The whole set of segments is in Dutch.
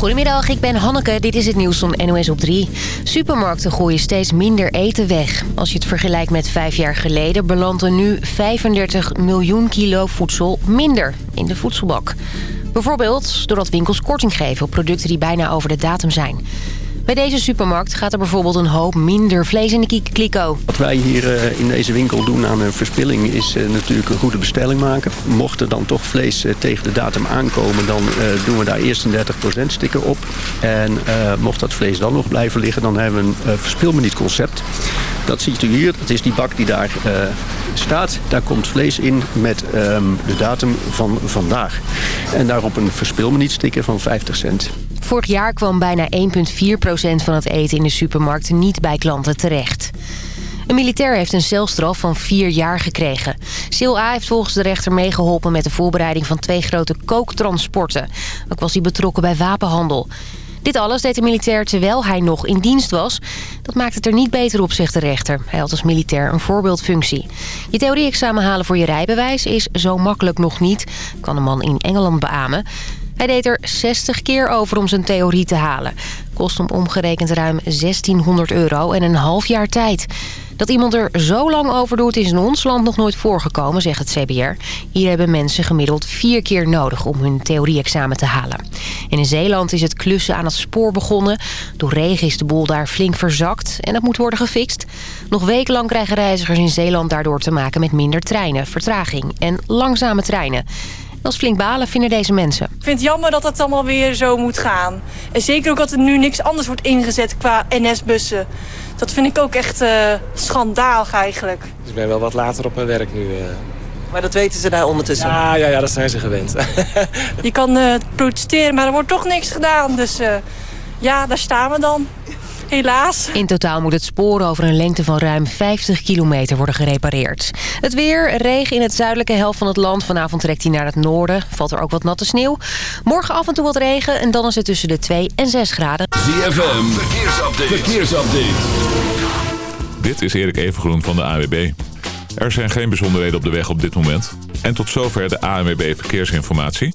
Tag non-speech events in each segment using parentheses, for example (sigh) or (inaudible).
Goedemiddag, ik ben Hanneke. Dit is het nieuws van NOS op 3. Supermarkten gooien steeds minder eten weg. Als je het vergelijkt met vijf jaar geleden... belandt er nu 35 miljoen kilo voedsel minder in de voedselbak. Bijvoorbeeld doordat winkels korting geven op producten die bijna over de datum zijn. Bij deze supermarkt gaat er bijvoorbeeld een hoop minder vlees in de kliko. Wat wij hier eh, in deze winkel doen aan verspilling is eh, natuurlijk een goede bestelling maken. Mocht er dan toch vlees eh, tegen de datum aankomen, dan doen we daar eerst een 30% sticker op. En mocht dat vlees dan nog blijven liggen, dan hebben we een verspil me niet concept. Dat ziet u hier, dat is die bak die daar staat. Daar komt vlees in met ehm, de datum van vandaag. En daarop een verspil me niet sticker van 50 cent. Vorig jaar kwam bijna 1,4% van het eten in de supermarkt niet bij klanten terecht. Een militair heeft een celstraf van vier jaar gekregen. Sil A heeft volgens de rechter meegeholpen met de voorbereiding van twee grote kooktransporten. Ook was hij betrokken bij wapenhandel. Dit alles deed de militair terwijl hij nog in dienst was. Dat maakt het er niet beter op, zegt de rechter. Hij had als militair een voorbeeldfunctie. Je theorie-examen halen voor je rijbewijs is zo makkelijk nog niet. Kan een man in Engeland beamen. Hij deed er 60 keer over om zijn theorie te halen. Kost hem omgerekend ruim 1600 euro en een half jaar tijd. Dat iemand er zo lang over doet is in ons land nog nooit voorgekomen, zegt het CBR. Hier hebben mensen gemiddeld vier keer nodig om hun theorie-examen te halen. En in Zeeland is het klussen aan het spoor begonnen. Door regen is de boel daar flink verzakt en dat moet worden gefixt. Nog wekenlang krijgen reizigers in Zeeland daardoor te maken met minder treinen, vertraging en langzame treinen. Dat is flink balen, vinden deze mensen. Ik vind het jammer dat het allemaal weer zo moet gaan. En zeker ook dat er nu niks anders wordt ingezet qua NS-bussen. Dat vind ik ook echt uh, schandalig eigenlijk. Dus ik ben wel wat later op mijn werk nu. Uh... Maar dat weten ze daar ondertussen? Ja, ja, ja dat zijn ze gewend. (laughs) Je kan uh, protesteren, maar er wordt toch niks gedaan. Dus ja, daar staan we dan. Helaas. In totaal moet het spoor over een lengte van ruim 50 kilometer worden gerepareerd. Het weer, regen in het zuidelijke helft van het land. Vanavond trekt hij naar het noorden. Valt er ook wat natte sneeuw. Morgen af en toe wat regen en dan is het tussen de 2 en 6 graden. ZFM, verkeersupdate. verkeersupdate. Dit is Erik Evengroen van de AWB. Er zijn geen bijzonderheden op de weg op dit moment. En tot zover de ANWB Verkeersinformatie.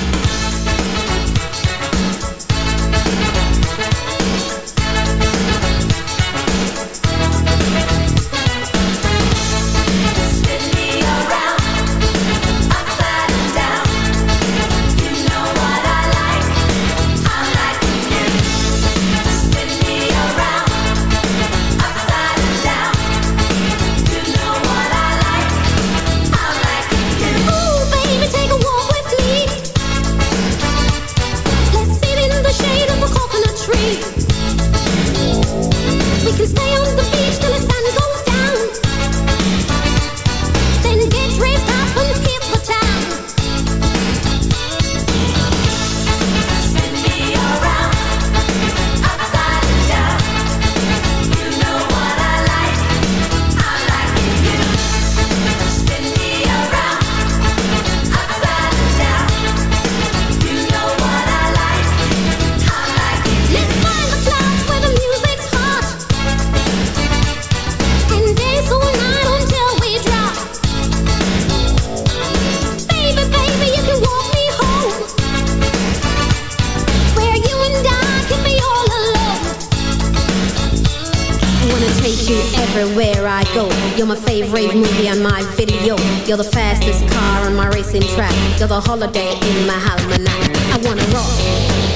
You're my favorite movie on my video. You're the fastest car on my racing track. You're the holiday in my almanac. I wanna rock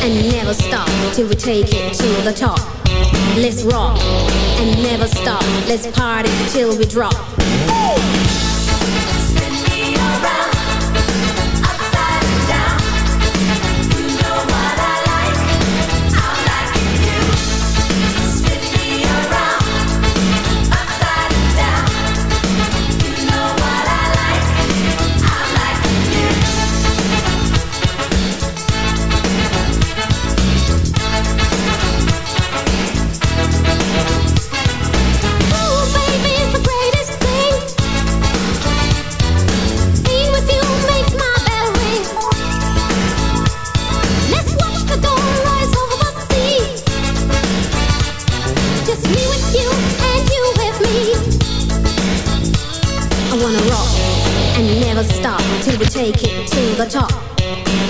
and never stop till we take it to the top. Let's rock and never stop. Let's party till we drop. stop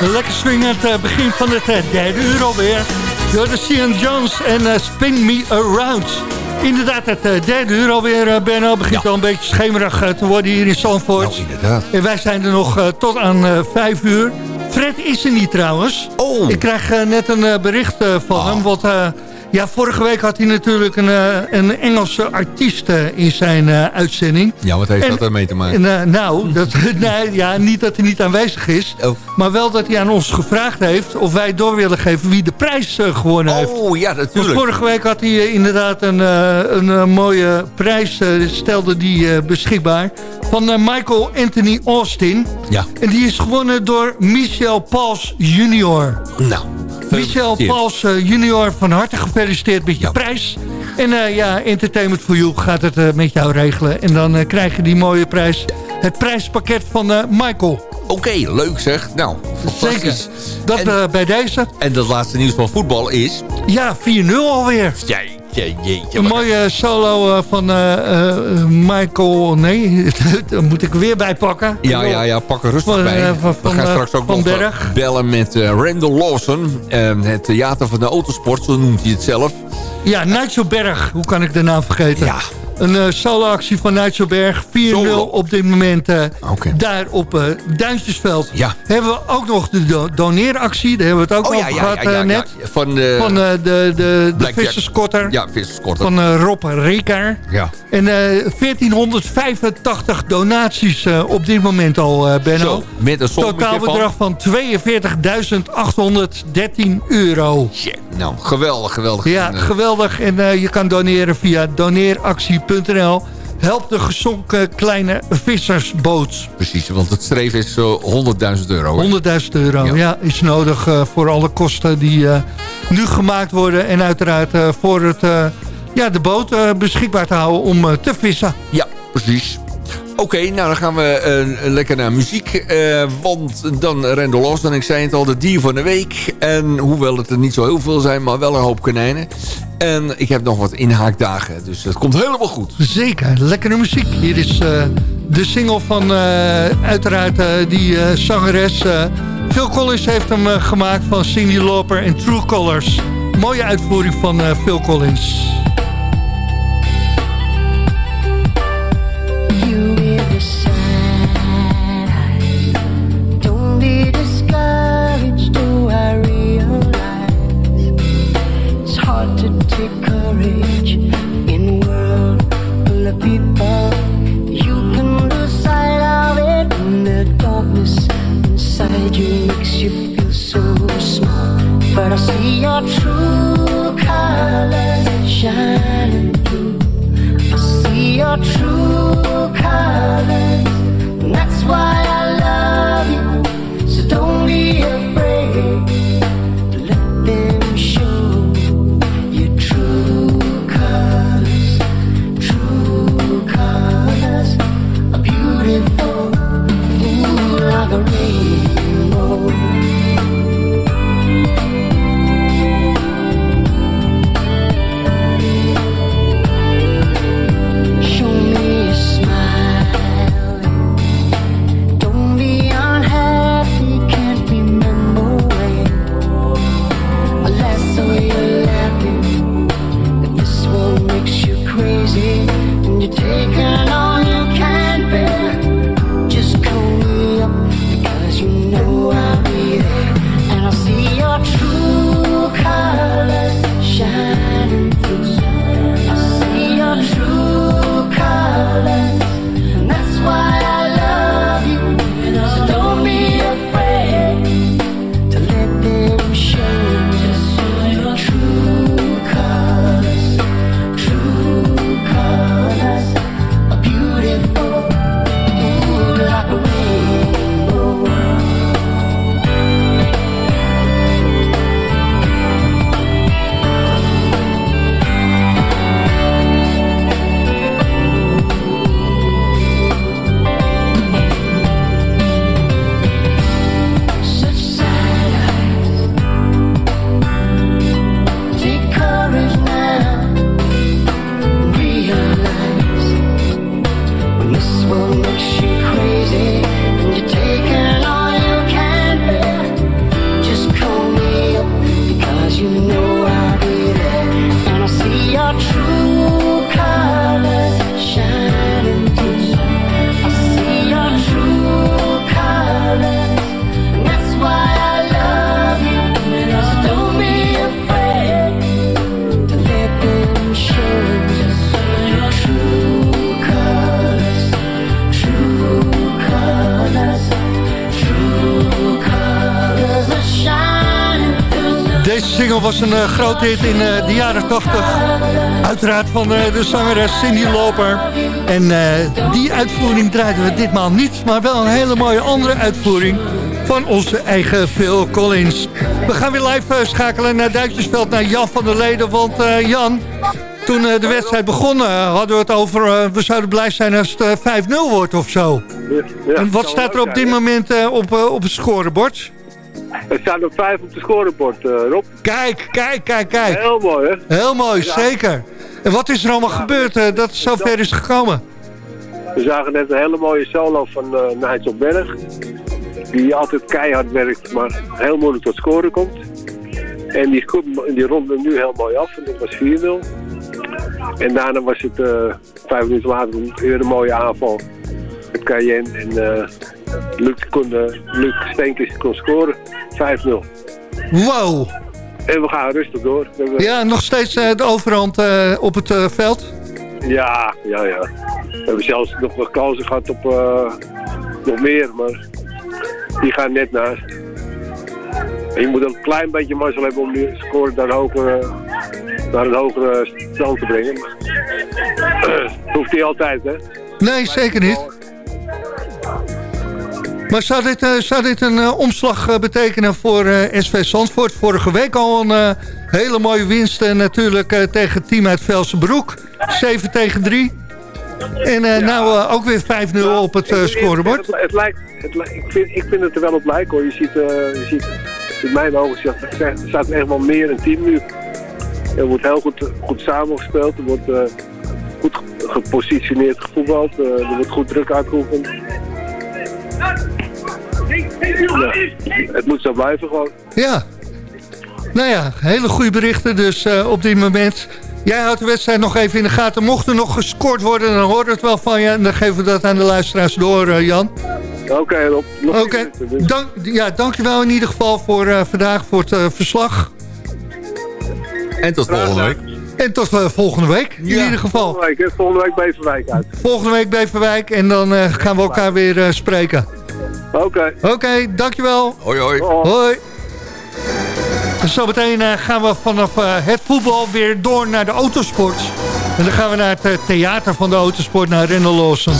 lekker swingend uh, begin van het uh, derde uur alweer. Door de Cian Jones en uh, Spin Me Around. Inderdaad, het derde uur alweer, Benno. Begint ja. al een beetje schemerig te worden hier in Zandvoort. Nou, inderdaad. En wij zijn er nog tot aan vijf uur. Fred is er niet trouwens. Oh. Ik krijg net een bericht van oh. hem. Want ja, vorige week had hij natuurlijk een, een Engelse artiest in zijn uitzending. Ja, wat heeft en, dat ermee te maken? En, nou, (laughs) dat, nee, ja, niet dat hij niet aanwezig is. Oh. Maar wel dat hij aan ons gevraagd heeft of wij door willen geven wie de prijs gewonnen heeft. Oh, ja, natuurlijk. Dus vorige week had hij inderdaad een, een mooie prijs, stelde die beschikbaar. Van Michael Anthony Austin. Ja. En die is gewonnen door Michel Pauls junior. Nou, Michel Pauls junior, van harte gefeliciteerd met je ja. prijs. En uh, ja, Entertainment for You gaat het uh, met jou regelen. En dan uh, krijg je die mooie prijs. Het prijspakket van Michael. Oké, okay, leuk zeg. Nou, Zeker. Dat en, bij deze. En dat laatste nieuws van voetbal is... Ja, 4-0 alweer. Jij. Jeetje, een mooie solo van uh, uh, Michael... Nee, (laughs) daar moet ik weer bij pakken. Ja, ja, ja, pak er rustig van, bij. Van, We gaan straks ook nog Berg. bellen met Randall Lawson. het theater van de autosport, zo noemt hij het zelf. Ja, Nigel Berg. Hoe kan ik de naam vergeten? Ja. Een uh, solo-actie van Nigel Berg. 4-0 op dit moment uh, okay. daar op uh, Duintjesveld. Ja. Hebben we ook nog de do doneeractie. Daar hebben we het ook oh, over ja, gehad ja, net. Van de, van de, de, de, visserskotter. Ja, visserskotter. Van Rob Rekaar. Ja. En 1485 donaties op dit moment al, Benno. Zo, met een Totaalbedrag van, van 42.813 euro. Shit, nou, geweldig, geweldig. Ja, geweldig. En je kan doneren via doneeractie.nl. Help de gezonken kleine vissersboot. Precies, want het streven is uh, 100.000 euro. 100.000 euro, ja. ja. is nodig uh, voor alle kosten die nu gemaakt worden. En uiteraard voor het, ja, de boot beschikbaar te houden om te vissen. Ja, precies. Oké, okay, nou dan gaan we uh, lekker naar muziek. Uh, want dan Rendel Los, en ik zei het al, de dier van de week. En hoewel het er niet zo heel veel zijn, maar wel een hoop konijnen. En ik heb nog wat inhaakdagen, dus het komt helemaal goed. Zeker, lekkere muziek. Hier is uh, de single van uiteraard die zangeres. Phil Collins heeft hem gemaakt van Cindy Lauper en True Colors. Mooie uitvoering van Phil Collins. But I see your true colors shining through. I see your true colors, and that's why I love you. So don't be afraid single was een uh, groot hit in uh, de jaren 80. Uiteraard van uh, de zangeres Cindy Loper. En die uitvoering draaiden we ditmaal niet, maar wel een hele mooie andere uitvoering van onze eigen Phil Collins. We gaan weer live schakelen naar Duitsersveld, naar Jan van der Leden. Want Jan, toen de wedstrijd begon hadden we het over... we zouden blij zijn als het 5-0 wordt of zo. Ja, en wat staat er op dit moment op, op het scorebord? Er staat nog vijf op de scorebord, uh, Rob. Kijk, kijk, kijk, kijk. Heel mooi, hè? Heel mooi, zeker. En wat is er allemaal gebeurd uh, dat het zo ver is gekomen? We zagen net een hele mooie solo van uh, Nigel Berg. Die altijd keihard werkt, maar heel moeilijk tot scoren komt. En die, die ronde nu heel mooi af. En dat was 4-0. En daarna was het uh, vijf minuten later weer een mooie aanval. Met Cayenne en uh, Luc, kon, uh, Luc Steenkist kon scoren. 5-0. Wow. En we gaan rustig door. Ja, nog steeds uh, de overhand op het veld? Ja, ja, ja. We hebben zelfs nog wat kansen gehad op nog meer, maar die gaan net naast. En je moet een klein beetje mazzel hebben om die score naar een hogere, naar een hogere stand te brengen. (clears throat) Hoeft niet altijd, hè? Nee, zeker niet. Maar zou dit, uh, zou dit een uh, omslag uh, betekenen voor SV Zandvoort? Vorige week al een hele mooie winst natuurlijk tegen het team uit Velsenbroek. 7 tegen 3. En ja. nou ook weer 5-0 op het scorebord. Het, het, lijkt, het, ik, vind, ik vind het er wel op lijken hoor. Je ziet, je ziet in mijn ogen staat er echt wel meer een team nu. Er wordt heel goed, goed samengespeeld. Er wordt gepositioneerd gevoetbald. er wordt goed druk uitgeoefend. Ja, het moet zo blijven gewoon. Ja. Nou ja, hele goede berichten dus uh, op dit moment. Jij houdt de wedstrijd nog even in de gaten. Mocht er nog gescoord worden, dan hoort het wel van je. En dan geven we dat aan de luisteraars door, uh, Jan. Oké, okay, Oké, okay. Dank, ja, dankjewel in ieder geval voor uh, vandaag, voor het verslag. En tot volgende week. En tot volgende week, in ja. ieder geval. Volgende week, volgende week Beverwijk uit. Volgende week Beverwijk en dan gaan we elkaar weer spreken. Oké. Okay. Oké, okay, dankjewel. Hoi, hoi. Hoi. Zometeen uh, gaan we vanaf uh, het voetbal weer door naar de autosport. En dan gaan we naar het uh, theater van de autosport, naar Lawson.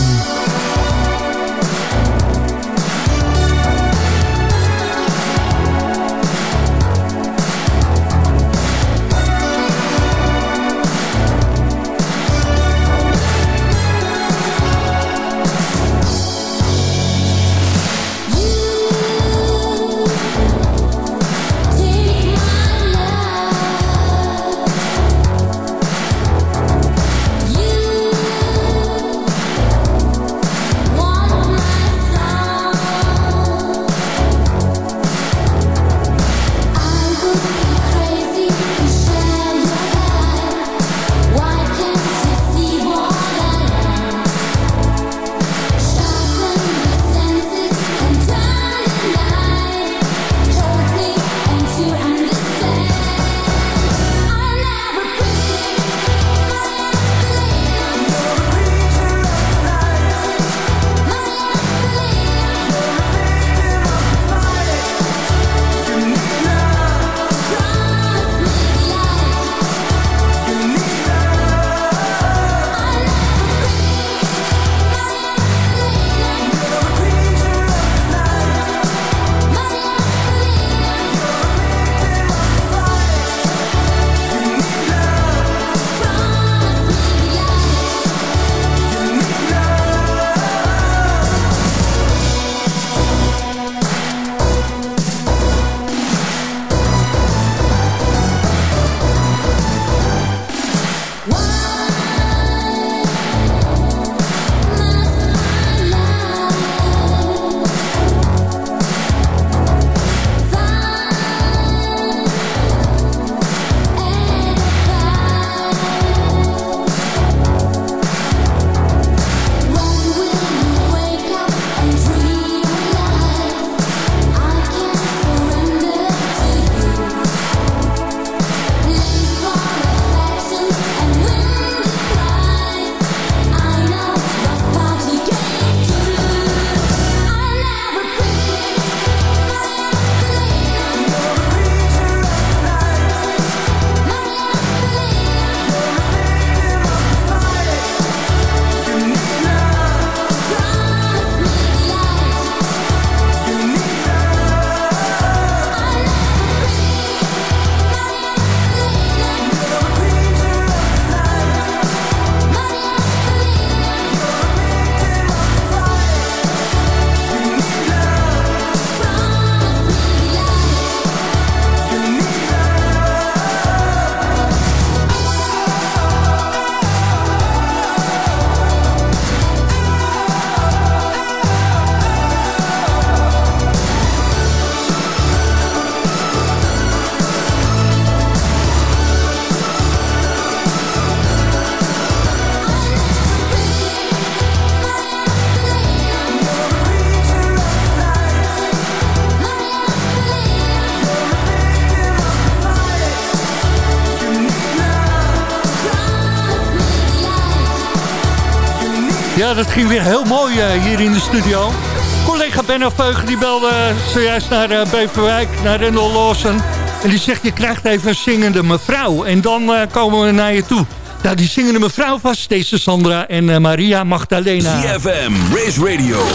Ja, dat ging weer heel mooi eh, hier in de studio. Collega Benno Veugen die belde zojuist naar uh, Beverwijk, naar Rendel Lawson. En die zegt, je krijgt even een zingende mevrouw. En dan uh, komen we naar je toe. Nou, die zingende mevrouw was deze Sandra en Maria Magdalena. CFM, Race Radio,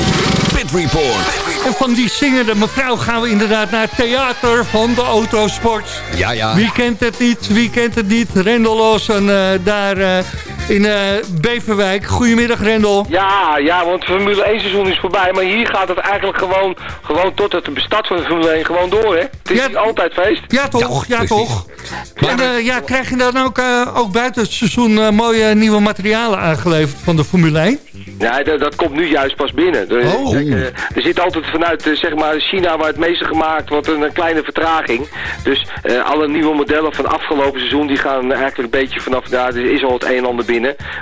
Pit Report. En van die zingende mevrouw gaan we inderdaad naar het theater van de autosport. Ja, ja. Wie kent het niet? Wie kent het niet? Rendel Lawson daar in uh, Beverwijk. Goedemiddag Rendel. Ja, ja, want Formule 1 seizoen is voorbij. Maar hier gaat het eigenlijk gewoon, gewoon tot het bestart van de Formule 1 gewoon door, hè? Het is ja, altijd feest. Ja, toch? Ja, ja toch? En uh, ja, krijg je dan ook, uh, ook buiten het seizoen mooie nieuwe materialen aangeleverd van de Formule 1? Ja, dat, dat komt nu juist pas binnen. Er, oh. er zit altijd vanuit zeg maar China waar het meeste gemaakt wordt een, kleine vertraging. Dus alle nieuwe modellen van afgelopen seizoen die gaan eigenlijk een beetje vanaf daar. Er is al het een en ander binnen.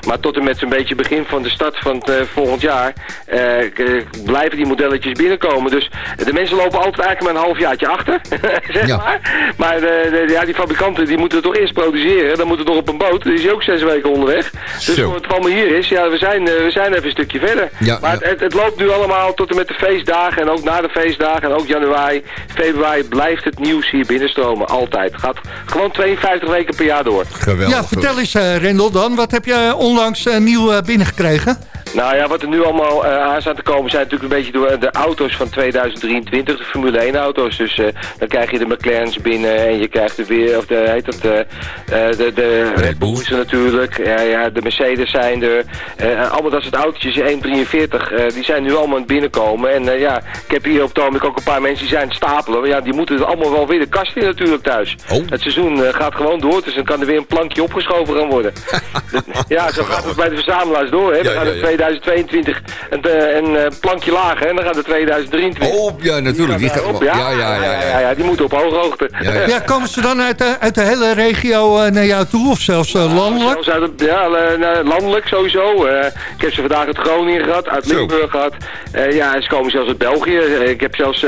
Maar tot en met zo'n beetje begin van de start van het uh, volgend jaar uh, blijven die modelletjes binnenkomen. Dus de mensen lopen altijd eigenlijk maar een halfjaartje achter, (laughs) zeg ja. maar. Maar de, de, ja, die fabrikanten die moeten het toch eerst produceren. Dan moet het nog op een boot. Die is ook zes weken onderweg. Dus Zo. voor het allemaal hier is, ja, we zijn, we zijn even een stukje verder. Ja, maar ja. Het, het, loopt nu allemaal tot en met de feestdagen en ook na de feestdagen en ook januari, februari blijft het nieuws hier binnenstromen. Altijd. Gaat gewoon 52 weken per jaar door. Geweldig. Ja, vertel eens uh, Rendel dan. Wat heb heb je onlangs uh, nieuw uh, binnengekregen? Nou ja, wat er nu allemaal uh, aan staat te komen zijn natuurlijk een beetje door de auto's van 2023, de Formule 1 auto's. Dus uh, dan krijg je de McLaren's binnen en je krijgt de weer, of de, heet dat, uh, de, de Red Bulls natuurlijk. Ja, ja, de Mercedes zijn er. allemaal dat soort autootjes, 1.43, die zijn nu allemaal aan het binnenkomen. En ja, ik heb hier op het ook een paar mensen die zijn het stapelen. Maar ja, die moeten allemaal wel weer de kast in natuurlijk thuis. Oh. Het seizoen gaat gewoon door, dus dan kan er weer een plankje opgeschoven gaan worden. (laughs) ja, zo gaat het bij de verzamelaars door. Hè. We gaan ja, in ja. 2022 een, een uh, plankje lager en dan gaat het 2023. Oh, ja, natuurlijk. Die gaat, op, ja, ja, ja, ja, ja, ja, die moeten op hoge hoogte. Ja, ja. Ja, komen ze dan uit de, uit de hele regio uh, naar jou toe of zelfs landelijk? Zelfs uit het, ja, landelijk sowieso. ik heb ze vandaag uit Groningen gehad, uit. Limburg gehad. ja, ze komen zelfs uit België. ik heb zelfs,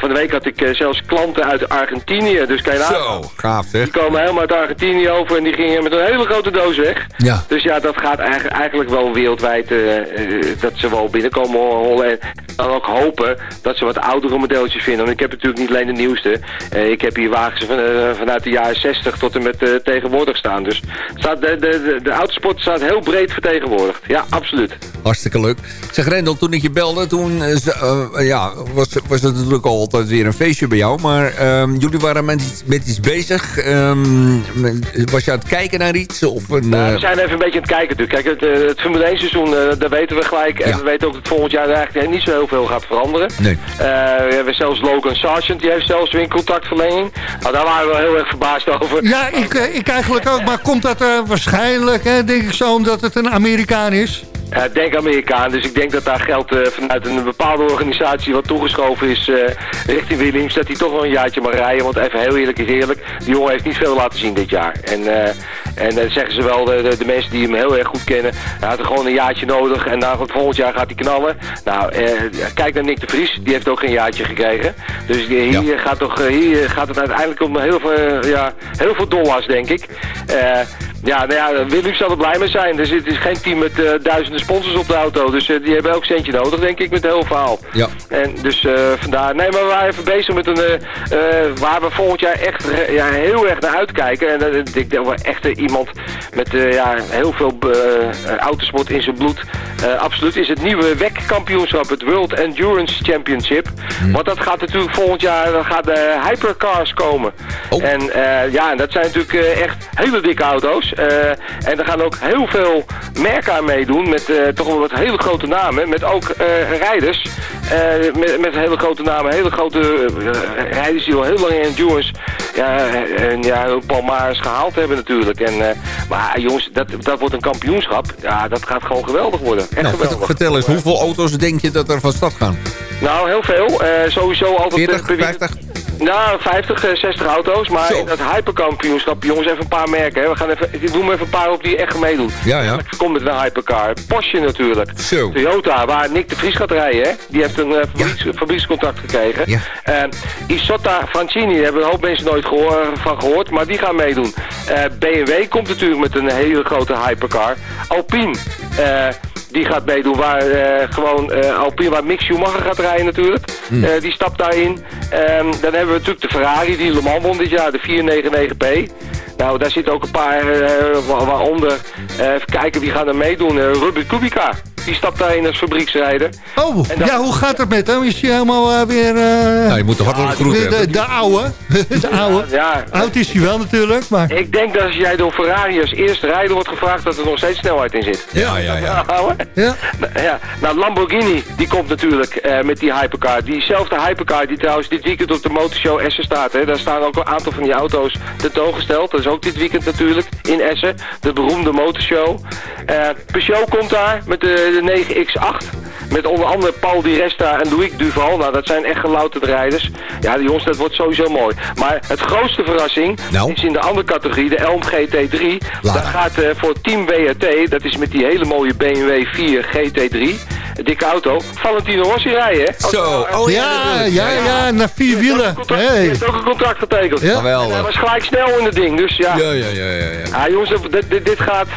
van de week had ik zelfs klanten uit Argentinië. Dus kan je Zo, gaaf zeg. Die komen helemaal uit Argentinië over en die gingen met een hele grote doos weg. Ja. Dus ja, dat gaat eigenlijk, eigenlijk wel wereldwijd uh, uh, dat ze wel binnenkomen. En dan ook hopen dat ze wat oudere modelletjes vinden. Want ik heb natuurlijk niet alleen de nieuwste. Uh, ik heb hier wagens van, vanuit de jaren 60 tot en met tegenwoordig staan. Dus staat de, de, de, autosport staat heel breed vertegenwoordigd. Ja, absoluut. Hartstikke leuk. Zeg Rendel, toen ik je belde, toen ja, was, was het natuurlijk al altijd weer een feestje bij jou. Maar ehm, jullie waren met iets, met iets bezig. Um, was je aan het kijken naar iets? Of een, nou, we zijn even een beetje aan het kijken natuurlijk. Kijk, het, het Formule 1 seizoen, uh, daar weten we gelijk. En Ja. we weten ook dat volgend jaar eigenlijk niet zo heel veel gaat veranderen. Nee. Uh, we hebben zelfs Logan Sargent, die heeft zelfs weer een contractverlenging. Nou, daar waren we wel heel erg verbaasd over. Ja, ik, uh, ik eigenlijk ook. Maar komt dat uh, waarschijnlijk, hè, denk ik zo, omdat het een Amerikaan is? Uh, denk Amerikaan, dus ik denk dat daar geld uh, vanuit een bepaalde organisatie wat toegeschoven is uh, richting Williams, dat hij toch wel een jaartje mag rijden. Want even heel eerlijk is eerlijk, die jongen heeft niet veel laten zien dit jaar. En, en dan zeggen ze wel, de, de, de, mensen die hem heel erg goed kennen, hij had er gewoon een jaartje nodig en dan volgend jaar gaat hij knallen. Nou, kijk naar Nick de Vries, die heeft ook geen jaartje gekregen. Dus hier, ja. gaat, toch, hier gaat het uiteindelijk om heel veel, ja, heel veel dollars, denk ik. Ja, nou ja, Williams zal er blij mee zijn. Dus het is geen team met duizenden sponsors op de auto. Dus uh, die hebben elk centje nodig, denk ik, met het hele verhaal. Ja. En dus uh, vandaar... Nee, maar we waren even bezig met een... Waar we volgend jaar echt ja, heel erg naar uitkijken. En ik denk dat we echt iemand met ja, heel veel autosport in zijn bloed... absoluut is het nieuwe WEC-kampioenschap, het World Endurance Championship. Hmm. Want dat gaat natuurlijk volgend jaar... Dan gaan de hypercars komen. Oh. En ja, dat zijn natuurlijk echt hele dikke auto's. En er gaan ook heel veel merken aan meedoen met uh, toch wel wat hele grote namen. Met ook uh, rijders. Uh, met, met hele grote namen. Hele grote rijders die al heel lang in endurance ja, en, ja, Palmares gehaald hebben natuurlijk. En, maar jongens, dat, dat wordt een kampioenschap. Ja, dat gaat gewoon geweldig worden. Echt nou, geweldig. Vertel eens, hoeveel auto's denk je dat er van stad gaan? Nou, heel veel. sowieso altijd... 40, 50? Nou, 50, 60 auto's. Maar Zo. in dat hyperkampioenschap, jongens, even een paar merken. Hè. We gaan even, ik noem even een paar op die echt meedoen. Ja, ja. Ik kom met een hypercar. Porsche natuurlijk. Zo. Toyota, waar Nick de Vries gaat rijden. Hè. Die heeft een uh, ja. fabriekscontract gekregen. Ja. Uh, Isotta Francini, daar hebben een hoop mensen nooit gehoor, van gehoord. Maar die gaan meedoen. Uh, BMW komt natuurlijk met een hele grote hypercar. Alpine. Die gaat meedoen waar eh, gewoon uh, Alpine, waar Mick Schumacher gaat rijden natuurlijk. Hmm. Eh, die stapt daarin. Ehm, dan hebben we natuurlijk de Ferrari die Le Mans won dit jaar, de 499P. Nou, daar zitten ook een paar, wa- waaronder, even kijken wie gaat er meedoen. Ruben Kubica, die stapt daarin als fabrieksrijder. Oh, dan- ja, hoe gaat het met hem? Is hij helemaal eh, weer... eh, Nou, je moet de hartelijk groet de, hebben. de oude. (laughs) de oude. Ja, Oud is hij wel natuurlijk, maar... ik denk dat als jij door Ferrari als eerste rijder wordt gevraagd dat er nog steeds snelheid in zit. Ja, ja, ja. (laughs) Ouwe? Ja. Nou, Ja, nou Lamborghini, die komt natuurlijk eh, met die hypercar. Diezelfde hypercar die trouwens dit weekend op de motorshow Essen staat. Hè. Daar staan ook een aantal van die auto's tentoongesteld. Dat is ook dit weekend natuurlijk in Essen. De beroemde motorshow. Eh Peugeot komt daar met de, de 9X8. Met onder andere Paul Di Resta en Louis Duval. Nou, dat zijn echt gelouterde rijders. Ja, die jongens, dat wordt sowieso mooi. Maar het grootste verrassing Nou? is in de andere categorie, de Elm GT3. Laat Daar gaat eh, voor Team WRT, dat is met die hele mooie BMW 4 GT3, een dikke auto, Valentino Rossi rijden, Zo, oh ja, Ja, ja, ja, naar vier wielen. een contract- die Hey. heeft ook een contract getekend. Ja. Hij was gelijk snel in het ding, dus ja. Ja, ja, ja, ja. ja. Ja, jongens, dit, dit, dit gaat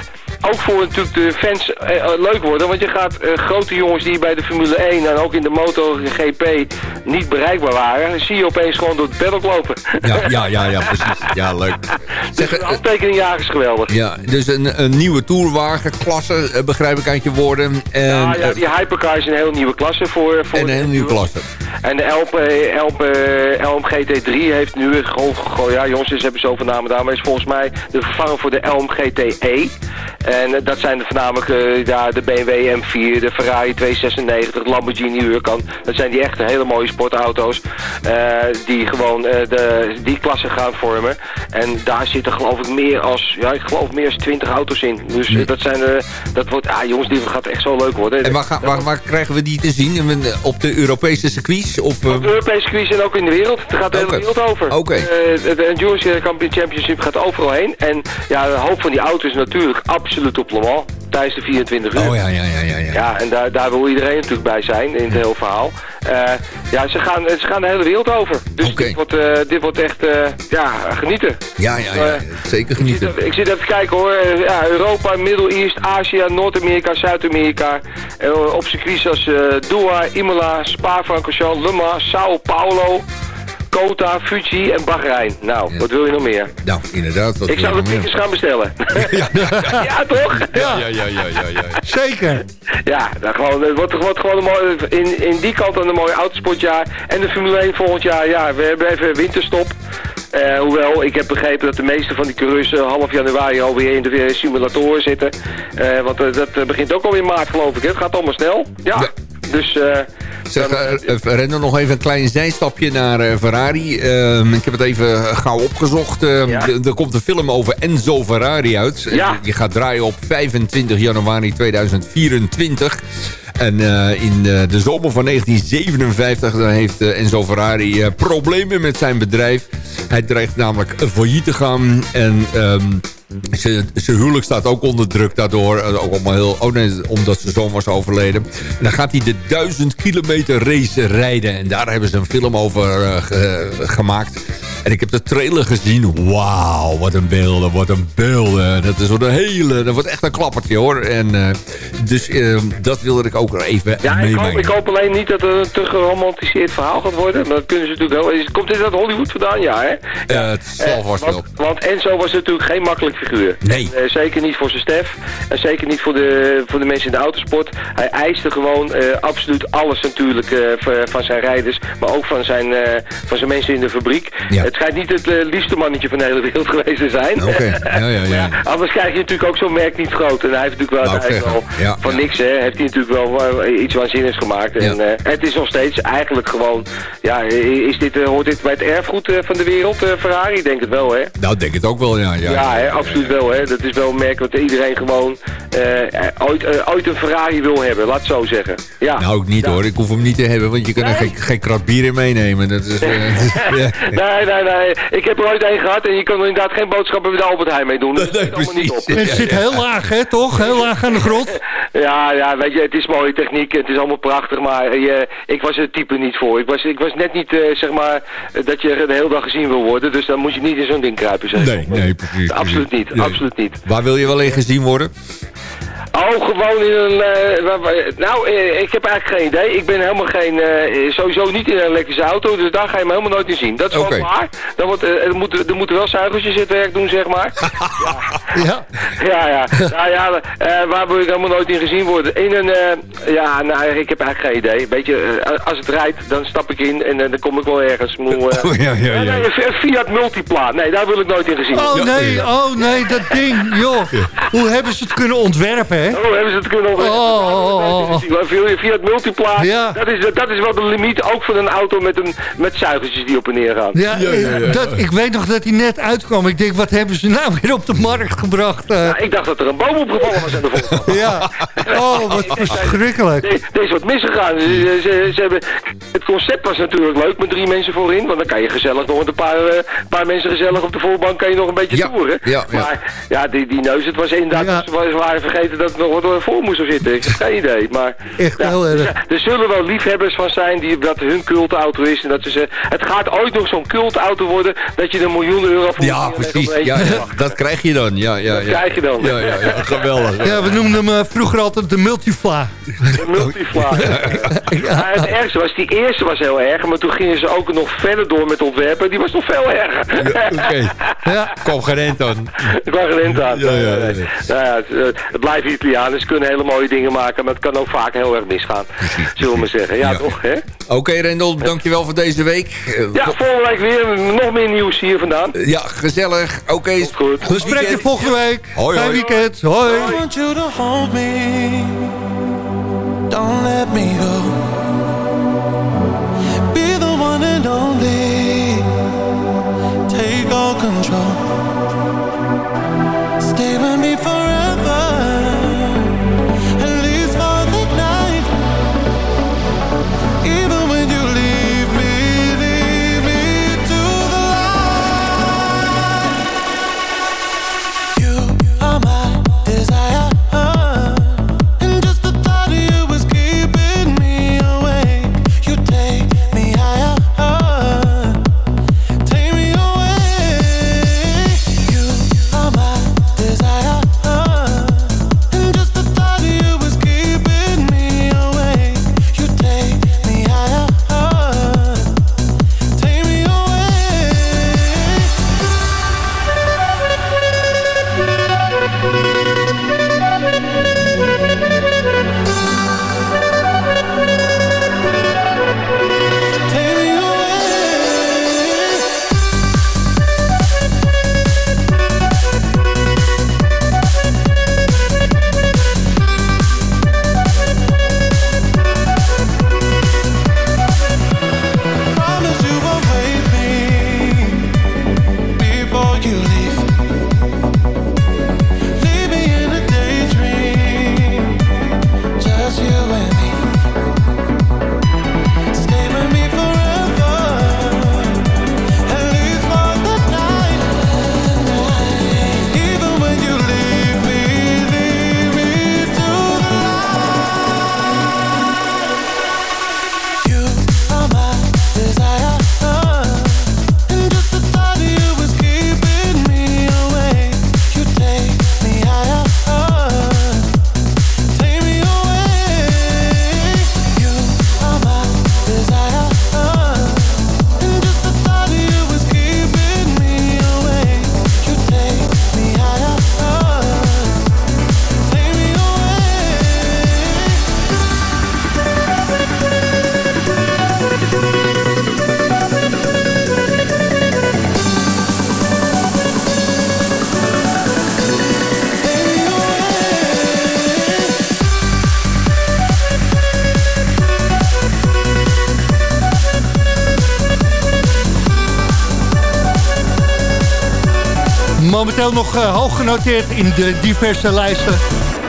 ook voor natuurlijk de fans eh, eh, leuk worden. Want je gaat eh, grote jongens die bij de Formule 1 en ook in de MotoGP niet bereikbaar waren... zie je opeens gewoon door het paddock lopen. Ja, ja, ja, ja, precies. Ja, leuk. (laughs) dus Zeg, de eh, handtekeningjager is geweldig. ja, dus een, een nieuwe tourwagen, klasse, eh, begrijp ik uit je woorden. En, Ja, ja, die hypercar is een heel nieuwe klasse voor... voor en een hele nieuwe klasse. En de LP, LP, Elm GT3 heeft nu gewoon, gewoon ja jongens, ze hebben zoveel namen daar, maar is volgens mij de vervanger voor de Elm GTE. En eh, dat zijn de voornamelijk eh, ja, de BMW M4, de Ferrari 296, de Lamborghini Huracan. Dat zijn die echte hele mooie sportauto's eh, die gewoon de, die klasse gaan vormen. En daar zitten geloof ik meer als, ja ik geloof meer als 20 auto's in. Dus dat zijn, dat wordt, ah jongens, dit gaat echt zo leuk worden. En waar, ga- waar, waar krijgen we die te zien? En, Op de Europese circuits? Op de Europese quiz en ook in de wereld. Het gaat de hele wereld over. Oké. Eh, de Endurance Champion Championship gaat overal heen. En ja, de hoop van die auto's natuurlijk absoluut op Le Mans. Tijdens de 24 uur. oh ja, ja, ja, ja. ja. Ja, en daar, daar wil iedereen natuurlijk bij zijn in het hele verhaal. Eh, ja, ze gaan, ze gaan de hele wereld over. Dus dit, wordt, eh, dit wordt echt, eh, ja, genieten. Ja, ja, ja. Zeker Ik zit, genieten. ik zit even te kijken hoor. Ja, Europa, Middle East, Azië, Noord-Amerika, Zuid-Amerika. Op circuits als Doha, Imola, Spa-Francorchamps, Le Mans, Sao Paulo, Kota, Fuji en Bahrein. Nou, wat wil je nog meer? Nou, inderdaad. Wat ik zou de tickets gaan bestellen. Ja, (laughs) (laughs) ja, ja, toch? ja, ja, ja, ja, ja, ja. Zeker. Ja, nou, gewoon, het wordt, wordt gewoon een mooi, in, in die kant dan een mooi autosportjaar. En de Formule 1 volgend jaar, ja, we hebben even winterstop. Eh, hoewel, ik heb begrepen dat de meeste van die coureurs eh, half januari alweer in de eh, simulatoren zitten. Eh, want dat begint ook alweer in maart geloof ik, hè. het gaat allemaal snel. Ja, Ja. dus... eh Zeg, eh, Rendo, nog even een klein zijstapje naar eh, Ferrari. Ehm, ik heb het even gauw opgezocht. Ehm, Ja. Er komt een film over Enzo Ferrari uit. Ja. Die gaat draaien op 25 januari 2024. En eh, in eh, de zomer van 1957 dan heeft eh, Enzo Ferrari eh, problemen met zijn bedrijf. Hij dreigt namelijk failliet te gaan. En ehm, zijn huwelijk staat ook onder druk daardoor. Ook allemaal heel, oh omdat zijn zoon was overleden. En dan gaat hij de 1000 kilometer race rijden. En daar hebben ze een film over ge- gemaakt. En ik heb de trailer gezien. Wauw, wat een beelden, wat een beelden. Dat is een hele, dat wordt echt een klappertje hoor. En uh, dus uh, dat wilde ik ook even ja, ik hoop, ik hoop alleen niet dat het een te geromantiseerd verhaal gaat worden. Maar dat kunnen ze natuurlijk wel. Komt dit uit Hollywood vandaan? Ja, hè? Ja, het zal Eh, vast wel. want, Enzo was natuurlijk geen makkelijk figuur. Nee. En, eh, zeker niet voor zijn stef. En zeker niet voor de, voor de mensen in de autosport. Hij eiste gewoon absoluut alles natuurlijk van zijn rijders. Maar ook van zijn, van zijn mensen in de fabriek. Ja. Het schijnt niet het liefste mannetje van de hele wereld (laughs) geweest te zijn. Oké, okay. ja, ja, ja. (laughs) Anders krijg je natuurlijk ook zo'n merk niet groot. En hij heeft natuurlijk wel, Nou, wel ja, van ja. niks hè, heeft hij natuurlijk wel iets waanzinnigs gemaakt. En ja. het is nog steeds eigenlijk gewoon, ja, is dit, hoort dit bij het erfgoed van de wereld, Ferrari? Ik denk het wel hè. Nou, denk het ook wel, ja. Ja, ja, hè, absoluut wel hè. Dat is wel een merk wat iedereen gewoon ooit, ooit een Ferrari wil hebben, laat het zo zeggen. Ja. Nou, ik niet hoor. Ik hoef hem niet te hebben, want je kan nee? er geen, geen krat bier in meenemen. Dat is, (laughs) uh, nee, nee, nee. Ik heb er ooit één gehad en je kan er inderdaad geen boodschappen bij de Albert Heijn mee doen. Dat nee, precies. Niet op. Het zit heel laag, hè, toch? Heel laag aan de grond. (laughs) Ja, ja, weet je, het is mooie techniek, het is allemaal prachtig, maar je, ik was er het type niet voor. Ik was, ik was net niet, uh, zeg maar, dat je de hele dag gezien wil worden, dus dan moet je niet in zo'n ding kruipen, zeg. Nee, nee, precies. Absoluut niet, nee. absoluut niet. Waar wil je wel in gezien worden? Oh, gewoon in een... eh, nou, eh, ik heb eigenlijk geen idee. Ik ben helemaal geen... eh, sowieso niet in een elektrische auto, dus daar ga je me helemaal nooit in zien. Dat is Oké. gewoon waar. Dan wordt, eh, er, moeten, er moeten wel zuigertjes het werk doen, zeg maar. (laughs) Ja. Ja, ja. Nou ja, eh, waar wil ik helemaal nooit in gezien worden? In een, eh, ja, nou, ik heb eigenlijk geen idee. Weet je, als het rijdt, dan stap ik in en dan kom ik wel ergens. Moe, eh, (laughs) Oh, ja, ja, ja. nee, een Fiat Multipla. Nee, daar wil ik nooit in gezien Oh worden. nee, oh nee, dat ding, joh. Hoe hebben ze het kunnen ontwerpen, hè? Oh, hebben ze het kunnen nog... Oh, oh, oh. Via Fiat Multipla, Ja. dat, is, dat is wel de limiet ook van een auto met, een, met zuigertjes die op en neer gaan. Ja, Dat, ik weet nog dat hij net uitkwam. Ik denk, wat hebben ze nou (laughs) weer op de markt gebracht? eh? Nou, ik dacht dat er een boom opgevallen was aan de voorkant. (laughs) ja. Oh, wat (laughs) verschrikkelijk. Er er is wat misgegaan. Ze, ze, ze hebben, het concept was natuurlijk leuk met drie mensen voorin. Want dan kan je gezellig nog met een paar, eh, paar mensen gezellig op de voorbank kan je nog een beetje Ja, toeren. ja, ja. Maar ja, die, die neus, het was inderdaad, Ja. ze waren- vergeten dat er nog wat voor moest zitten. Ik heb geen idee. Maar (laughs) Echt ja, heel erg. Er zullen wel liefhebbers van zijn die dat hun cultauto is. En dat ze, ze, het gaat ooit nog zo'n cultauto worden dat je er een miljoen euro voor Ja, precies. Ja, dat krijg je dan. Ja, ja, Dat ja. krijg je dan. Ja, ja, ja, geweldig. Ja, we noemden hem eh, vroeger altijd de multifla. De multifla. (laughs) Maar het ergste was, die eerste was heel erg, maar toen gingen ze ook nog verder door met ontwerpen. Die was nog veel erger. Oké, Ja. kom gerend aan. Ik kwam geen (laughs) aan. Ja, ja, ja. Nou ja, het, eh, het blijven Italianen. Ze kunnen hele mooie dingen maken, maar het kan ook vaak heel erg misgaan. (laughs) Zullen we maar zeggen. Ja, Ja. toch, hè? Oké, Rendel, dankjewel voor deze week. Eh, Ja, volgende week weer nog meer nieuws hier vandaan. Ja, gezellig. Oké, Komt goed. We spreken je volgende week. Hoi, Fijn hoi. weekend. Hoi. want you to hold me. Don't let me go. Momenteel nog eh, hoog genoteerd in de diverse lijsten.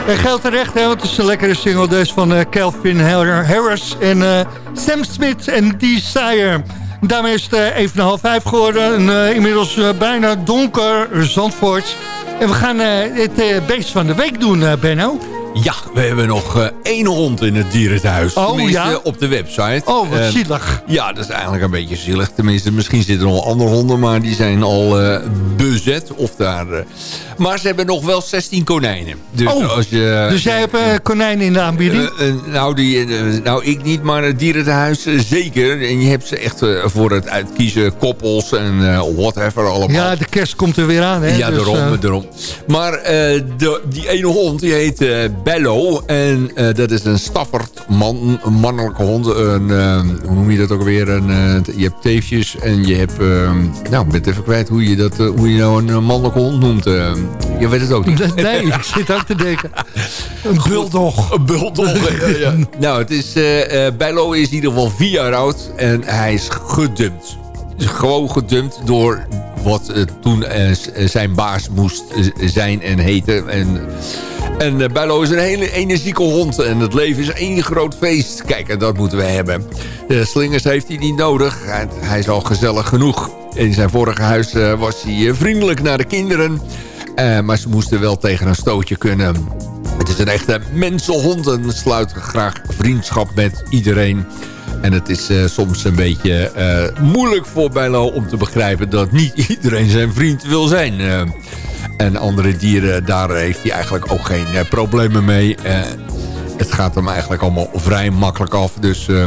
En geldt terecht, hè, want het is een lekkere single dus van eh, Calvin Harris en eh, Sam Smith en Desire. Daarmee is het eh, even half vijf geworden. En, eh, inmiddels eh, bijna donker Zandvoort. En we gaan eh, het eh, beest van de week doen, eh, Benno. Ja, we hebben nog eh, één hond in het dierenhuis. Oh, Tenminste, ja? op de website. Oh, wat En- zielig. Ja, dat is eigenlijk een beetje zielig. Tenminste, misschien zitten er nog andere honden, maar die zijn al eh, bezet. Of daar, eh. Maar ze hebben nog wel 16 konijnen. Dus, Oh, als je, Dus jij hebt konijnen in de aanbieding? Nou, die, nou, ik niet, maar het dierentehuis eh, zeker. En je hebt ze echt voor het uitkiezen koppels en whatever allemaal. ja, de kerst komt er weer aan. Hè? Ja, Dus, daarom, daarom. Maar de, die ene hond, die heet Bello. En eh, dat is een stafferd man, een mannelijke hond. Een, eh, hoe noem je dat ook alweer? Een, eh, je hebt teefjes en je hebt... eh, nou, ik ben even kwijt hoe je, dat, eh, hoe je nou een mannelijke hond noemt. eh. je weet het ook niet. (laughs) Nee, ik zit ook te denken. (laughs) Een bulldog. Een bulldog, ja, ja. (laughs) Nou, het is, Bijlo is in ieder geval vier jaar oud en hij is gedumpt. Is gewoon gedumpt door wat toen zijn baas moest zijn en heten. En, en eh, Bijlo is een hele energieke hond en het leven is één groot feest. Kijk, dat moeten we hebben. De slingers heeft hij niet nodig. Hij, is al gezellig genoeg. In zijn vorige huis eh, was hij eh, vriendelijk naar de kinderen. Maar ze moesten wel tegen een stootje kunnen. Het is een echte mensenhond en sluit graag vriendschap met iedereen. En het is soms een beetje moeilijk voor Bijlo om te begrijpen... dat niet (laughs) iedereen zijn vriend wil zijn. En andere dieren, daar heeft hij eigenlijk ook geen eh, problemen mee. Eh, het gaat hem eigenlijk allemaal vrij makkelijk af. Dus eh,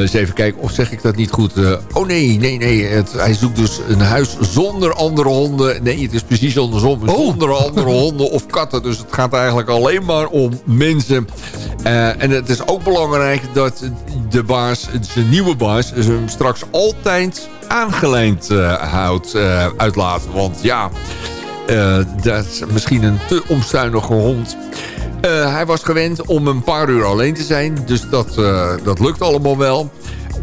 eens even kijken, of zeg ik dat niet goed? Oh nee, nee, nee. Het, hij zoekt dus een huis zonder andere honden. Nee, het is precies andersom. Zonder andere (laughs) honden of katten. Dus het gaat eigenlijk alleen maar om mensen. En het is ook belangrijk dat de baas, zijn nieuwe baas... hem straks altijd aangelijnd houdt, uitlaat. Want ja, dat is misschien een te omstuinige hond... Eh, hij was gewend om een paar uur alleen te zijn. Dus dat, eh, dat lukt allemaal wel.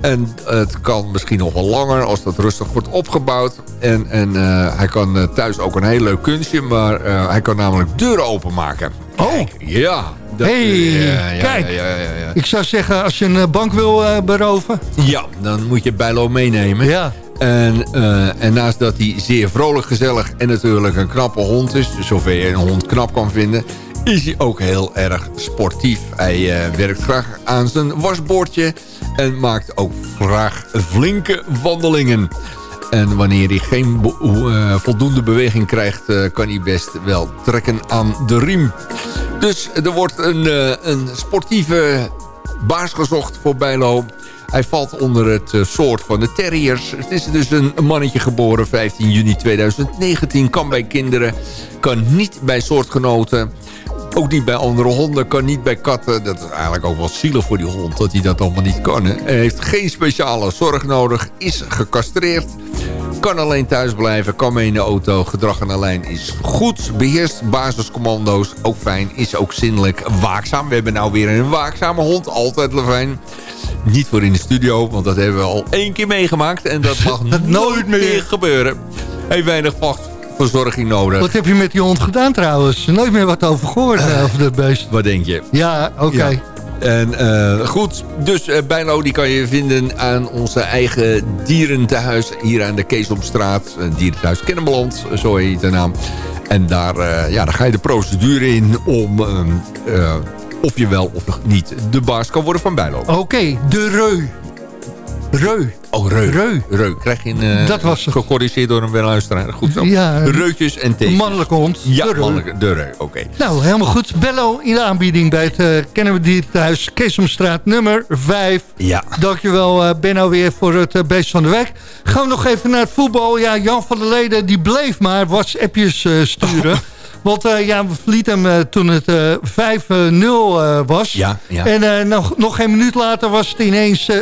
En het kan misschien nog wel langer als dat rustig wordt opgebouwd. En, en eh, hij kan eh, thuis ook een heel leuk kunstje. Maar eh, hij kan namelijk deuren openmaken. Oh. Ja. dat- Hey, ja, ja, kijk. Ja, ja. Ik zou zeggen, als je een eh, bank wil eh, beroven... Ja, dan moet je Bijlo meenemen. Ja. En, eh, en naast dat hij zeer vrolijk, gezellig en natuurlijk een knappe hond is... dus zover je een hond knap kan vinden... is hij ook heel erg sportief. Hij eh, werkt graag aan zijn wasbordje... en maakt ook graag flinke wandelingen. En wanneer hij geen eh, voldoende beweging krijgt... kan hij best wel trekken aan de riem. Dus er wordt een, een sportieve baas gezocht voor Bijlo. Hij valt onder het eh, soort van de terriers. Het is dus een mannetje geboren 15 juni 2019. Kan bij kinderen, kan niet bij soortgenoten. Ook niet bij andere honden, kan niet bij katten. Dat is eigenlijk ook wel zielig voor die hond dat hij dat allemaal niet kan. Hè? Hij heeft geen speciale zorg nodig, is gecastreerd. Kan alleen thuis blijven, kan mee in de auto. Gedrag aan de lijn is goed. Beheerst basiscommando's, ook fijn. Is ook zinnelijk waakzaam. We hebben nou weer een waakzame hond. Altijd Levijn. Niet voor in de studio, want dat hebben we al één keer meegemaakt. En dat mag (laughs) nooit meer gebeuren. Heeft weinig verzorging nodig. Wat heb je met die hond gedaan trouwens? Nooit meer wat over gehoord eh, over dat beest. Wat denk je? Ja, oké. Ja. En eh, goed, dus uh, Bijlo die kan je vinden aan onze eigen dierentehuis hier aan de Keesomstraat. Uh, dierentehuis Kennemerland, zo heet de naam. En daar, uh, ja, daar ga je de procedure in om uh, of je wel of niet de baas kan worden van Bijlo. Oké, okay, de reu. Reu. Oh, reu. Reu. Reu. Krijg je een, uh, dat was het. gecorrigeerd door een luisteraar. Goed zo. Ja, Reutjes en tekens. Mannelijke hond. Ja, de reu. mannelijke, de reu. Oké. Okay. Nou, helemaal goed. Bello in de aanbieding bij het uh, Kennen we Dierenthuis Keesomstraat nummer 5. Ja. Dankjewel uh, Benno weer voor het uh, beest van de week. Gaan we nog even naar het voetbal. Ja, Jan van der Leden die bleef maar WhatsAppjes sturen. Oh. (laughs) Want uh, ja, we verlieten hem uh, toen het uh, 5-0 was. Ja, ja. En nog, nog geen minuut later was het ineens 6-0.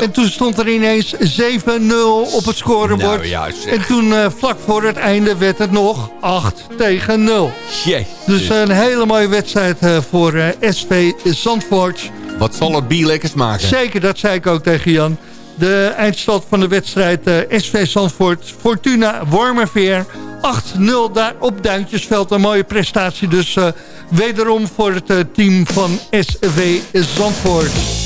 En toen stond er ineens 7-0 op het scorebord. Nou, ja, en toen vlak voor het einde werd het nog 8 tegen 0. Yes. Dus een hele mooie wedstrijd voor SV Zandvoort. Wat zal het bier lekkers maken? Zeker, dat zei ik ook tegen Jan. De eindstand van de wedstrijd SV Zandvoort Fortuna Wormerveer 8-0 daar op Duintjesveld. Een mooie prestatie dus uh, wederom voor het uh, team van SV Zandvoort.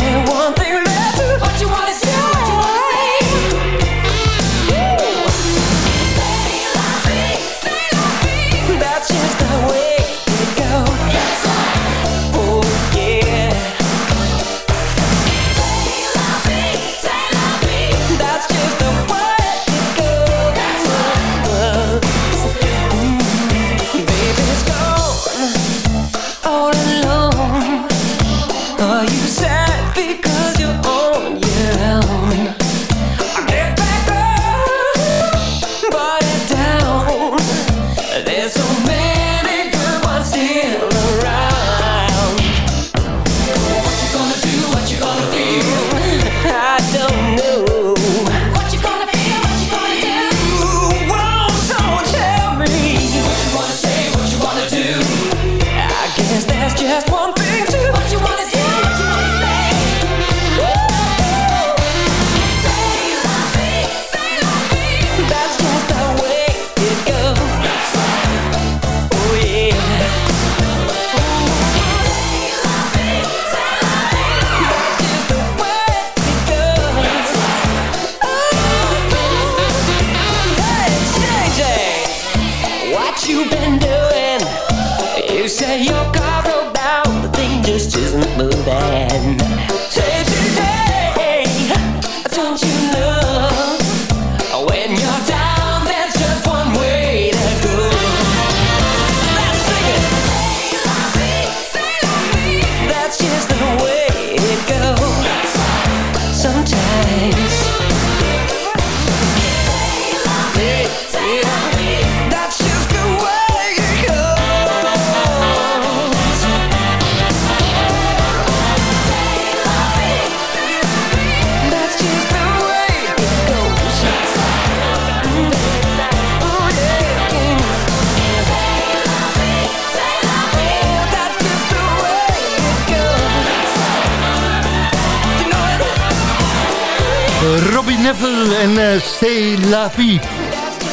C'est la vie.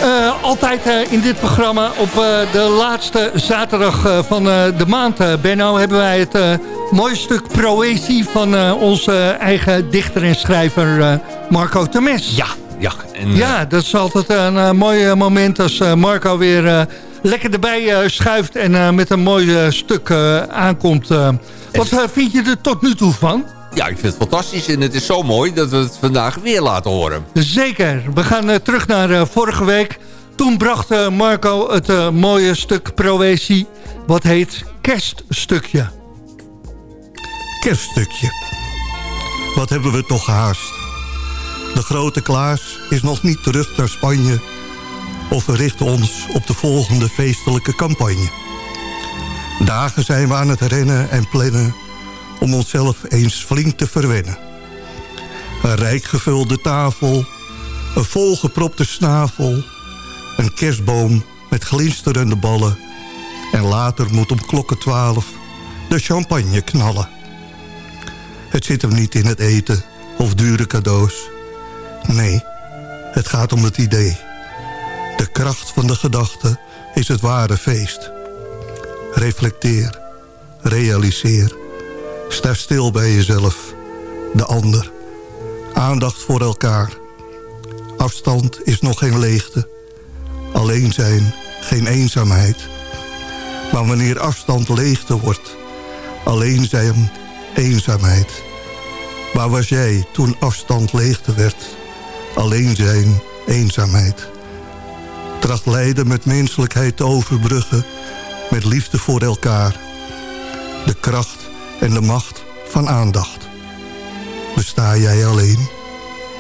Eh, altijd eh, in dit programma op eh, de laatste zaterdag eh, van eh, de maand, eh, Benno, hebben wij het eh, mooie stuk proëzie van eh, onze eigen dichter en schrijver eh, Marco Temes. Ja, ja. En, Ja, dat is altijd een eh, mooi eh, moment als eh, Marco weer eh, lekker erbij eh, schuift en eh, met een mooi eh, stuk eh, aankomt. eh. wat eh, vind je er tot nu toe van? Ja, ik vind het fantastisch en het is zo mooi dat we het vandaag weer laten horen. Zeker. We gaan eh, terug naar eh, vorige week. Toen bracht eh, Marco het mooie stuk proëzie. Wat heet Kerststukje. Kerststukje. Wat hebben we toch gehaast. De grote Klaas is nog niet terug naar Spanje... of we richten ons op de volgende feestelijke campagne. Dagen zijn we aan het rennen en plannen... om onszelf eens flink te verwennen. Een rijk gevulde tafel, een volgepropte snavel... een kerstboom met glinsterende ballen... en later moet om klokken twaalf de champagne knallen. Het zit hem niet in het eten of dure cadeaus. Nee, het gaat om het idee. De kracht van de gedachte is het ware feest. Reflecteer, realiseer. Sta stil bij jezelf, de ander. Aandacht voor elkaar. Afstand is nog geen leegte. Alleen zijn, geen eenzaamheid. Maar wanneer afstand leegte wordt... alleen zijn, eenzaamheid. Waar was jij toen afstand leegte werd? Alleen zijn, eenzaamheid. Tracht lijden met menselijkheid te overbruggen... met liefde voor elkaar. De kracht en de macht van aandacht. Besta jij alleen?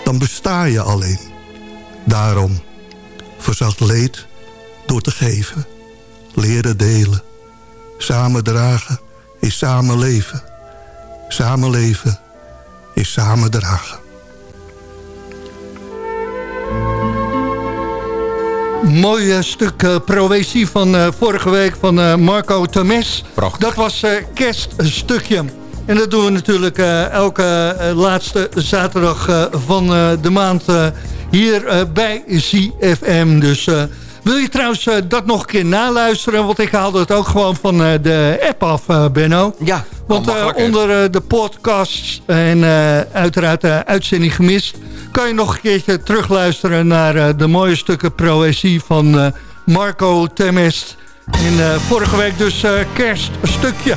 Dan besta je alleen. Daarom, verzacht leed door te geven. Leren delen. Samen dragen is samen leven. Samen leven is samen dragen. Mooi eh, stuk uh, proëzie van uh, vorige week van uh, Marco Temes. Dat was kerststukje. En dat doen we natuurlijk elke laatste zaterdag van de maand hier bij CFM. Dus wil je trouwens dat nog een keer naluisteren? Want ik haalde het ook gewoon van de app af, Benno. Ja, Want onder de podcasts en uiteraard de uitzending gemist kan je nog een keertje terugluisteren naar de mooie stukken proëzie van Marco Temest. En vorige week dus kerststukje.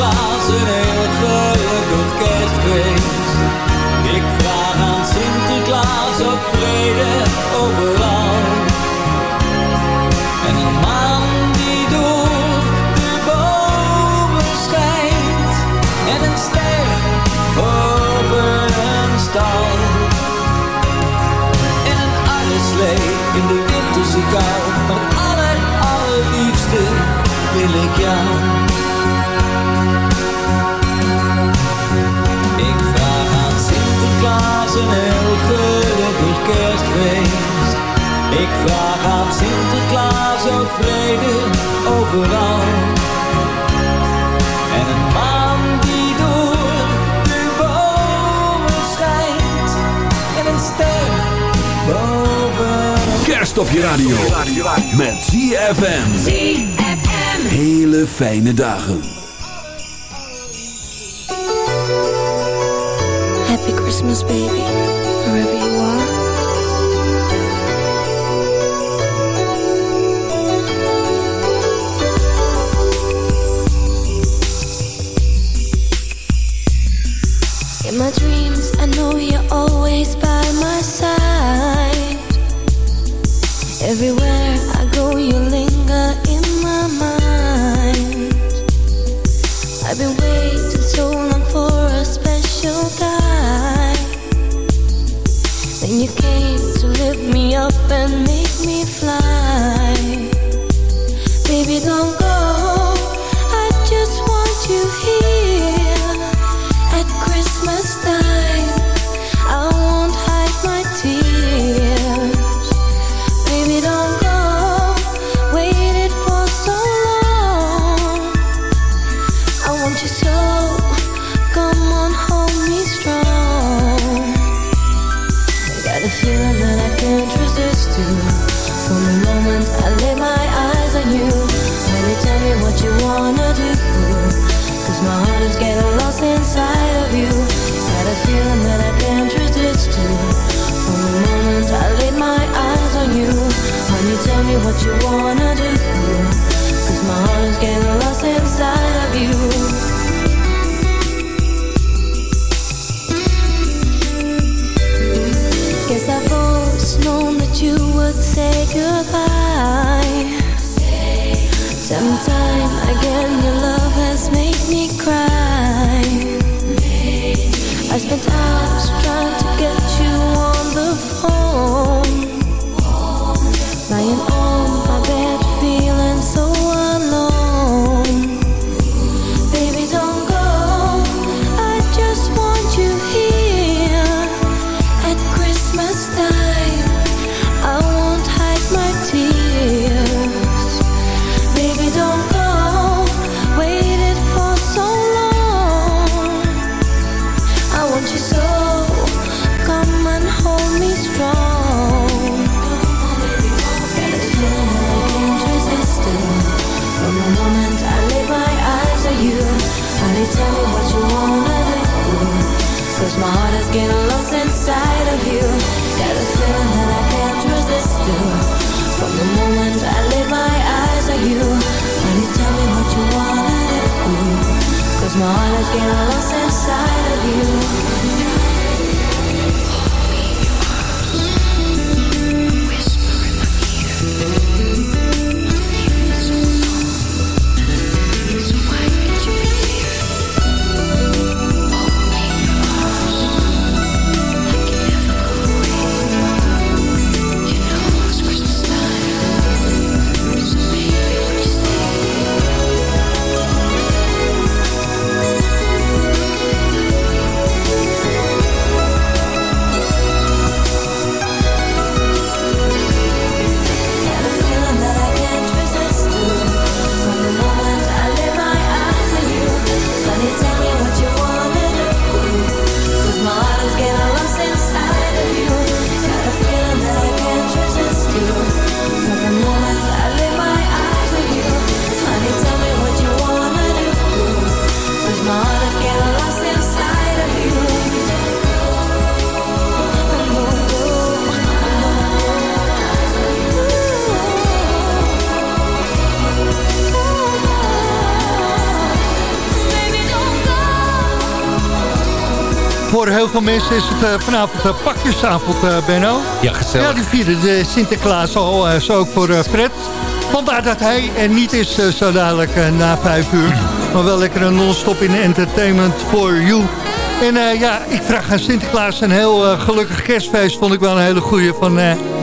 Sinterklaas een heel gelukkig kerstfeest. Ik vraag aan Sinterklaas ook vrede overal. En een maan die door de bomen schijnt. En een ster stal. En een oude slee in de winterse kou. Maar aller, allerliefste wil ik jou. Een heel gelukkig kerstfeest. Ik vraag aan Sinterklaas ook vrede overal. En een Kerst op je radio. Met ZFM. ZFM. Hele fijne dagen. Happy Christmas baby. Wherever you are. In my dreams, I know you're always by my side. Everywhere I go, you linger in my mind. I've been waiting so long for a special. Then you came to lift me up and make me fly. Baby, don't go. Inside of you. Guess I've always known that you would say goodbye. Time and time again, your love Voor heel veel mensen is het eh, vanavond uh, pakjesavond, eh, Benno. Ja, gezellig. Ja, die vieren de Sinterklaas al, zo ook voor Fred. Vandaar dat hij er niet is zo dadelijk na vijf uur. Maar wel lekker een non-stop in entertainment for you. En ja, ik vraag aan Sinterklaas een heel gelukkig kerstfeest. Vond ik wel een hele goeie van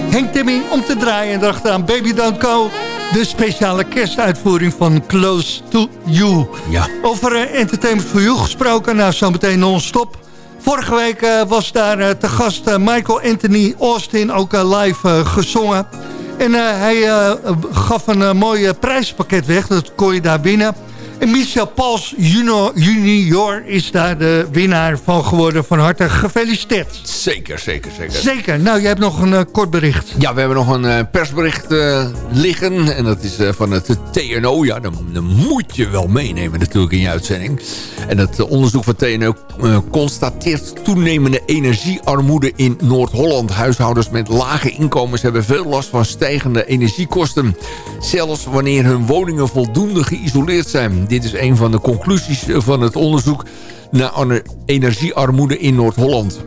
Henk Timming om te draaien. En daarachteraan Baby Don't Go. De speciale kerstuitvoering van Close to You. Ja. Over Entertainment for You gesproken. Nou, zometeen non-stop. Vorige week eh, was daar eh, te gast eh, Michael Anthony Austin ook live gezongen. En hij gaf een mooi prijspakket weg. Dat kon je daar binnen. En Michel Pals junior, junior is daar de winnaar van geworden. Van harte gefeliciteerd. Zeker, zeker, zeker. Zeker. Nou, jij hebt nog een eh, kort bericht. Ja, we hebben nog een eh, persbericht eh, liggen. En dat is van het TNO. Ja, dan, dan moet je wel meenemen natuurlijk in je uitzending. En het onderzoek van TNO constateert toenemende energiearmoede in Noord-Holland. Huishoudens met lage inkomens hebben veel last van stijgende energiekosten. Zelfs wanneer hun woningen voldoende geïsoleerd zijn. Dit is een van de conclusies van het onderzoek naar energiearmoede in Noord-Holland.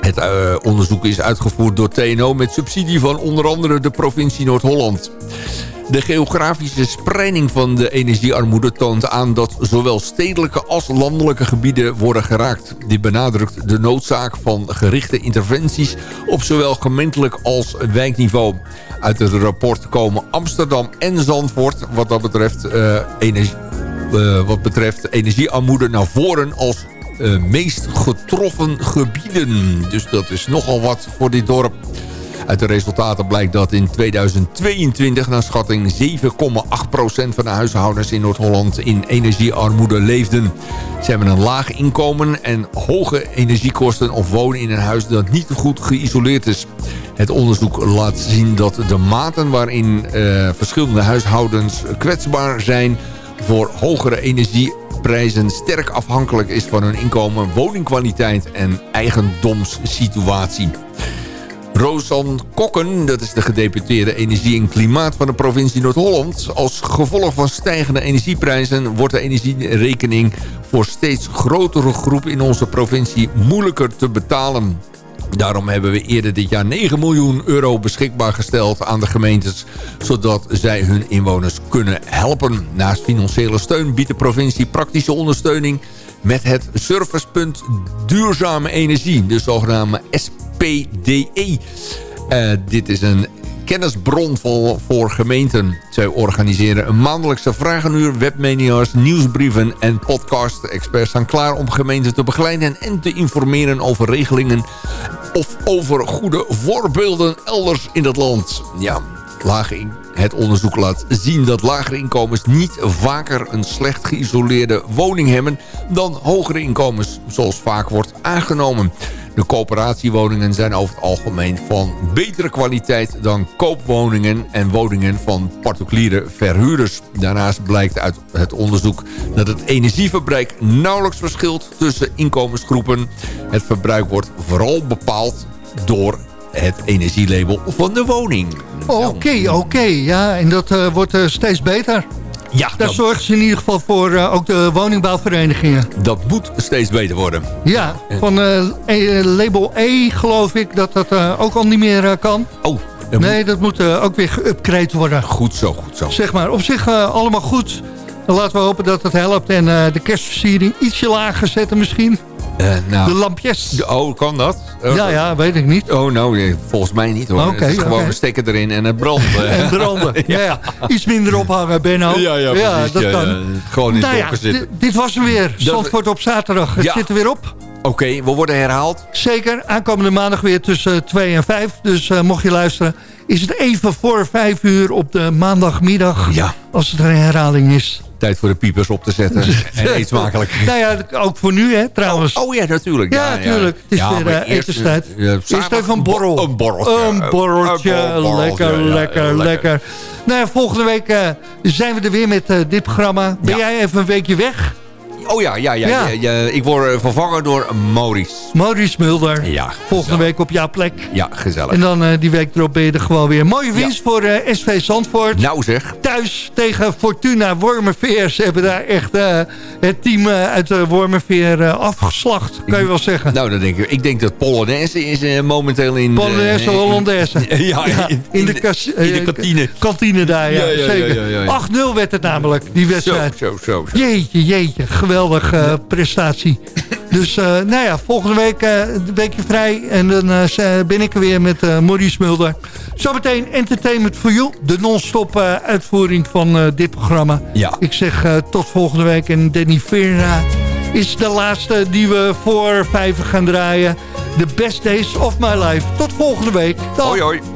Het uh, onderzoek is uitgevoerd door TNO met subsidie van onder andere de provincie Noord-Holland. De geografische spreiding van de energiearmoede toont aan dat zowel stedelijke als landelijke gebieden worden geraakt. Dit benadrukt de noodzaak van gerichte interventies op zowel gemeentelijk als wijkniveau. Uit het rapport komen Amsterdam en Zandvoort wat dat betreft, uh, energie, wat betreft energiearmoede naar voren als uh, meest getroffen gebieden. Dus dat is nogal wat voor dit dorp. Uit de resultaten blijkt dat in 2022 naar schatting 7,8% van de huishoudens in Noord-Holland in energiearmoede leefden. Ze hebben een laag inkomen en hoge energiekosten of wonen in een huis dat niet goed geïsoleerd is. Het onderzoek laat zien dat de maten waarin uh, verschillende huishoudens kwetsbaar zijn voor hogere energieprijzen sterk afhankelijk is van hun inkomen, woningkwaliteit en eigendomssituatie. Rosan Kokken, dat is de gedeputeerde energie en klimaat van de provincie Noord-Holland. Als gevolg van stijgende energieprijzen wordt de energierekening voor steeds grotere groep in onze provincie moeilijker te betalen. Daarom hebben we eerder dit jaar 9 miljoen euro beschikbaar gesteld aan de gemeentes... zodat zij hun inwoners kunnen helpen. Naast financiële steun biedt de provincie praktische ondersteuning... met het servicepunt Duurzame Energie, de zogenaamde SPDE. Uh, dit is een kennisbron voor, gemeenten. Zij organiseren een maandelijkse vragenuur, webmedia's, nieuwsbrieven en podcast. Experts staan klaar om gemeenten te begeleiden en te informeren over regelingen of over goede voorbeelden elders in het land. Ja, lage het onderzoek laat zien dat lagere inkomens niet vaker een slecht geïsoleerde woning hebben dan hogere inkomens, zoals vaak wordt aangenomen. De coöperatiewoningen zijn over het algemeen van betere kwaliteit dan koopwoningen en woningen van particuliere verhuurders. Daarnaast blijkt uit het onderzoek dat het energieverbruik nauwelijks verschilt tussen inkomensgroepen. Het verbruik wordt vooral bepaald door het energielabel van de woning. Oké, oké. Ja, en dat uh, wordt uh, steeds beter. Ja, Daar dat... zorgen ze in ieder geval voor uh, ook de woningbouwverenigingen. Dat moet steeds beter worden. Ja, van uh, label E geloof ik dat dat uh, ook al niet meer kan. Oh. Dat nee, moet... dat moet ook weer geüpgrade worden. Goed zo, goed zo. Zeg maar, op zich allemaal goed. Dan laten we hopen dat het helpt en de kerstversiering ietsje lager zetten misschien. Uh, nou, de lampjes. Oh, kan dat? Uh, ja, ja, weet ik niet. Oh, nou, volgens mij niet hoor. Okay, het is gewoon okay. een stekker erin en het branden. (laughs) en branden, (laughs) ja. ja. Iets minder ophangen, Benno. Ja, ja, ja dat ja, kan. Gewoon in nou het zitten. Dit was hem weer. Zandvoort op zaterdag. Het zit er weer op. Oké, okay, we worden herhaald. Zeker, aankomende maandag weer tussen 2 en 5. Dus uh, mocht je luisteren, is het even voor 5 uur op de maandagmiddag. Ja. Als het een herhaling is. Tijd voor de piepers op te zetten. (laughs) en eet smakelijk. nou ja, ook voor nu hè, trouwens. Oh, oh ja, natuurlijk. Ja, natuurlijk. Het is ja, weer uh, etenstijd. Uh, eerst even een borrel. Een borreltje. Een borreltje. Een borreltje. Lekker, ja, lekker, ja, lekker. Nou ja, volgende week uh, zijn we er weer met dit programma. Ben jij even een weekje weg? Oh ja, ja, ja, ja. ja, ja ik word vervangen door Maurice. Maurice Mulder. Ja. Volgende week op jouw plek. Ja, gezellig. En dan uh, die week erop ben je er gewoon weer. Mooie winst voor uh, SV Zandvoort. Nou zeg. Thuis tegen Fortuna Wormerveer. Ze hebben daar echt uh, het team uit Wormerveer afgeslacht, kan je wel zeggen. Nou, dan denk ik, ik denk dat Polonaise is momenteel in... Polonaise, Hollandaise. (laughs) ja, in, in, de, in de kantine. Kantine daar, ja, ja zeker. 8-0 werd het namelijk, die wedstrijd. Zo, zo, zo. zo. Jeetje, jeetje, geweldig geweldige uh, prestatie. Dus uh, nou ja, volgende week uh, een weekje vrij. En dan ben ik er weer met Maurice Mulder. Zometeen Entertainment for You. De non-stop uitvoering van dit programma. Ja. Ik zeg tot volgende week. En Danny Verna is de laatste die we voor vijf gaan draaien. The best days of my life. Tot volgende week. Dag. Hoi hoi.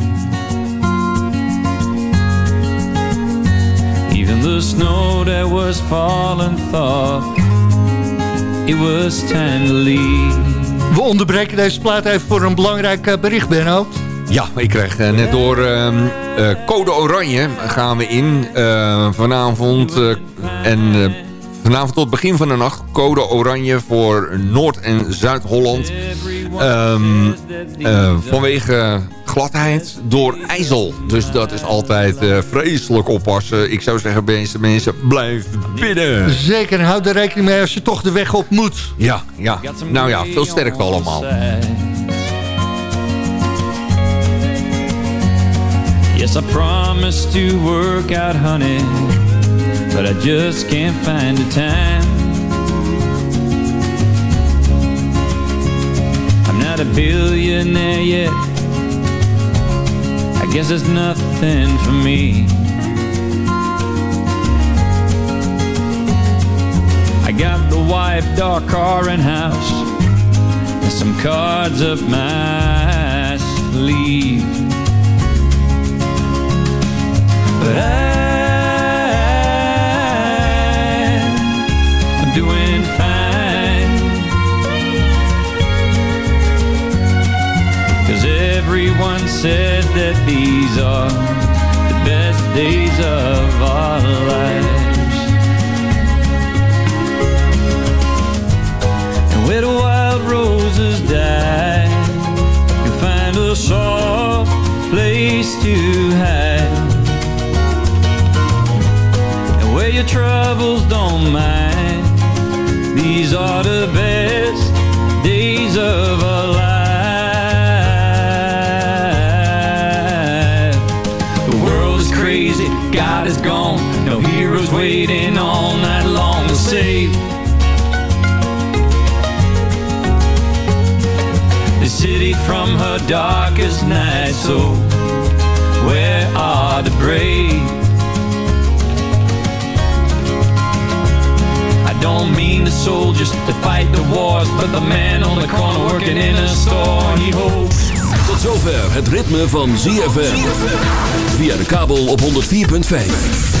The snow that was falling it was time to leave. We onderbreken deze plaat even voor een belangrijk eh, bericht, Benno. Ja, ik kreeg eh, net door ehm, eh, Code Oranje gaan we in eh, vanavond. eh, en eh, vanavond tot begin van de nacht Code Oranje voor Noord- en Zuid-Holland. Ehm, eh, vanwege gladheid door ijzel. Dus dat is altijd eh, vreselijk oppassen. Ik zou zeggen, beste mensen, blijf binnen. Zeker, en houd er rekening mee als je toch de weg op moet. Ja, ja. Nou ja, veel sterkte allemaal. Yes, I promised to work out, honey, but I just can't find the time. I'm not a billionaire yet. Guess there's nothing for me. I got the wife, dog, car, and house, and some cards up my sleeve. But I, everyone said that these are the best days of our lives. And where the wild roses die, you find a soft place to hide. And where your troubles don't mind, these are the best days of our waiting all night long to save. the city from her darkest night. So, where are the brave? I don't mean the soldiers that fight the wars, but the man on the corner working in a store. He hopes. Tot zover het ritme van ZFM. Via de kabel op 104.5.